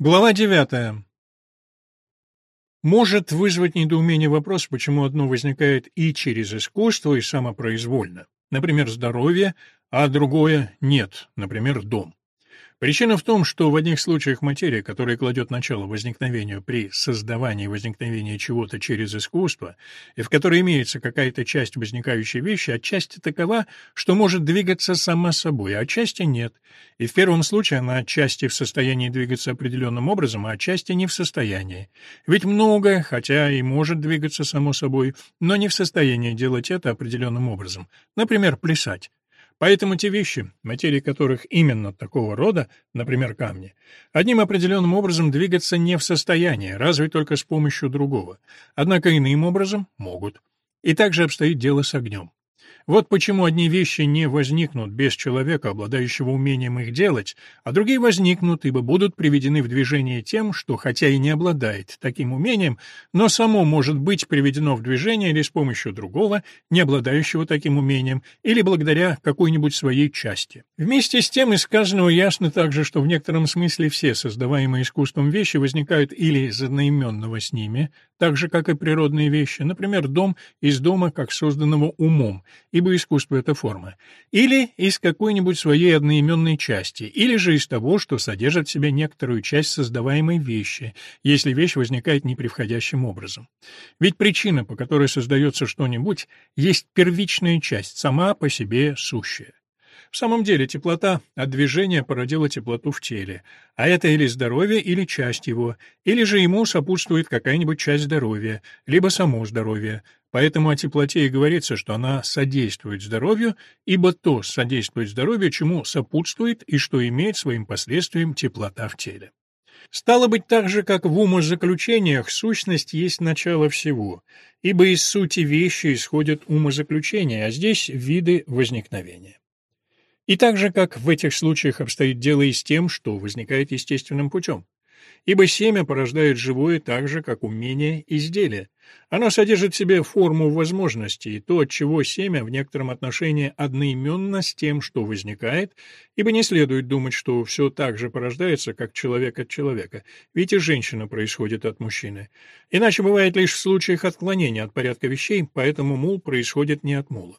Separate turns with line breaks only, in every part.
Глава 9. Может вызвать недоумение вопрос, почему одно возникает и через искусство, и самопроизвольно, например, здоровье, а другое нет, например, дом. Причина в том, что в одних случаях материя, которая кладет начало возникновению при создавании возникновения чего-то через искусство, и в которой имеется какая-то часть возникающей вещи, отчасти такова, что может двигаться сама собой, а отчасти нет. И в первом случае она отчасти в состоянии двигаться определенным образом, а отчасти не в состоянии. Ведь многое, хотя и может двигаться само собой, но не в состоянии делать это определенным образом. Например, плясать. Поэтому те вещи, материи которых именно такого рода, например, камни, одним определенным образом двигаться не в состоянии, разве только с помощью другого. Однако иным образом могут. И также обстоит дело с огнем. Вот почему одни вещи не возникнут без человека, обладающего умением их делать, а другие возникнут, ибо будут приведены в движение тем, что хотя и не обладает таким умением, но само может быть приведено в движение или с помощью другого, не обладающего таким умением, или благодаря какой-нибудь своей части. Вместе с тем из сказанного ясно также, что в некотором смысле все создаваемые искусством вещи возникают или из одноименного с ними, так же, как и природные вещи, например, дом из дома, как созданного умом, ибо искусство — это форма, или из какой-нибудь своей одноименной части, или же из того, что содержит в себе некоторую часть создаваемой вещи, если вещь возникает непревходящим образом. Ведь причина, по которой создается что-нибудь, есть первичная часть, сама по себе сущая. В самом деле, теплота от движения породила теплоту в теле, а это или здоровье, или часть его, или же ему сопутствует какая-нибудь часть здоровья, либо само здоровье. Поэтому о теплоте и говорится, что она содействует здоровью, ибо то содействует здоровью, чему сопутствует и что имеет своим последствием теплота в теле. Стало быть, так же, как в умозаключениях, сущность есть начало всего, ибо из сути вещи исходят умозаключения, а здесь виды возникновения. И так же, как в этих случаях обстоит дело и с тем, что возникает естественным путем. Ибо семя порождает живое так же, как умение изделия. Оно содержит в себе форму возможностей, то, от чего семя в некотором отношении одноименно с тем, что возникает, ибо не следует думать, что все так же порождается, как человек от человека, ведь и женщина происходит от мужчины. Иначе бывает лишь в случаях отклонения от порядка вещей, поэтому мул происходит не от мула.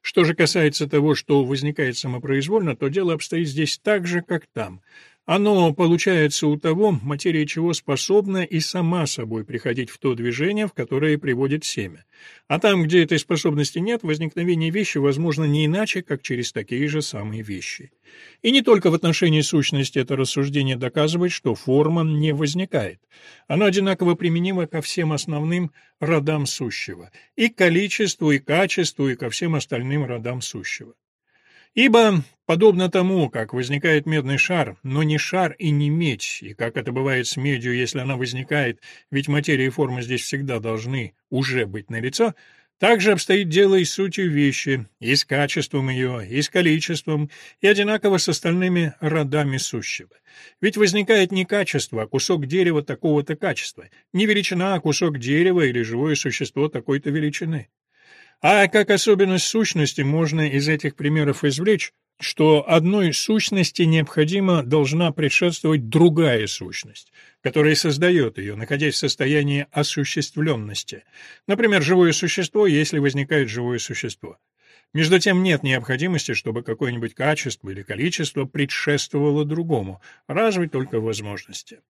Что же касается того, что возникает самопроизвольно, то дело обстоит здесь так же, как там. Оно получается у того, материя чего способна и сама собой приходить в то движение, в которое приводит семя. А там, где этой способности нет, возникновение вещи возможно не иначе, как через такие же самые вещи. И не только в отношении сущности это рассуждение доказывает, что форма не возникает. Оно одинаково применимо ко всем основным родам сущего, и к количеству, и качеству, и ко всем остальным родам сущего. Ибо, подобно тому, как возникает медный шар, но не шар и не медь, и как это бывает с медью, если она возникает, ведь материя и форма здесь всегда должны уже быть налицо, так же обстоит дело и с сутью вещи, и с качеством ее, и с количеством, и одинаково с остальными родами сущего. Ведь возникает не качество, а кусок дерева такого-то качества, не величина, а кусок дерева или живое существо такой-то величины. А как особенность сущности можно из этих примеров извлечь, что одной сущности необходимо должна предшествовать другая сущность, которая создает ее, находясь в состоянии осуществленности. Например, живое существо, если возникает живое существо. Между тем нет необходимости, чтобы какое-нибудь качество или количество предшествовало другому, разве только возможности.